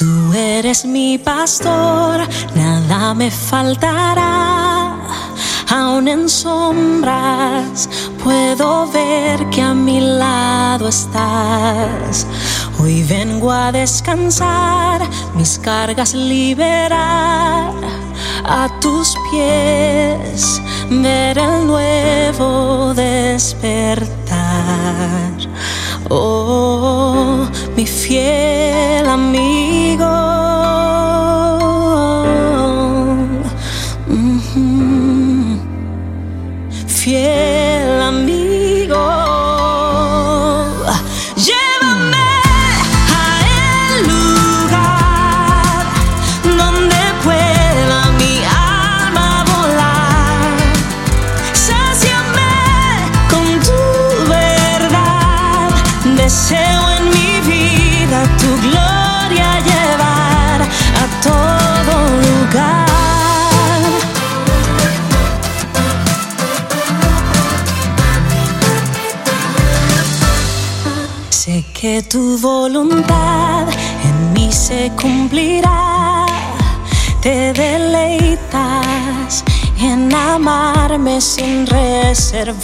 Tú eres mi pastor, nada me faltará. Aún en sombras puedo ver que a mi lado estás. Hoy vengo a descansar, mis cargas liberar a tus pies, ver el nuevo despertar. Tu verdad. Deseo en mi vida tu gloria Sé que tu voluntad en mí se cumplirá. Te deleitas en amarme sin reservar.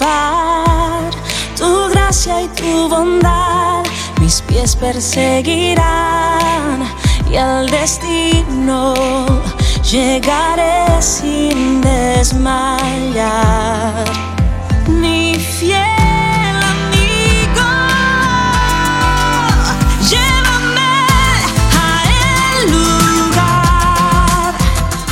Tu gracia y tu bondad mis pies perseguirán. Y al destino llegaré sin desmayar. Mi fiel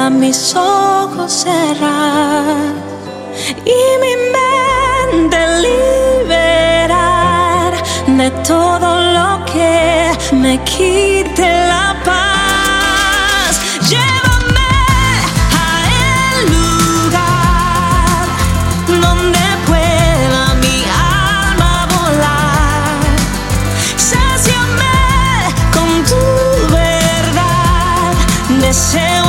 a mis ojos cerrar y mi mente liberar de todo lo que me quite la paz. Llévame a el lugar donde pueda mi alma volar. Sáciame con tu verdad. Deseo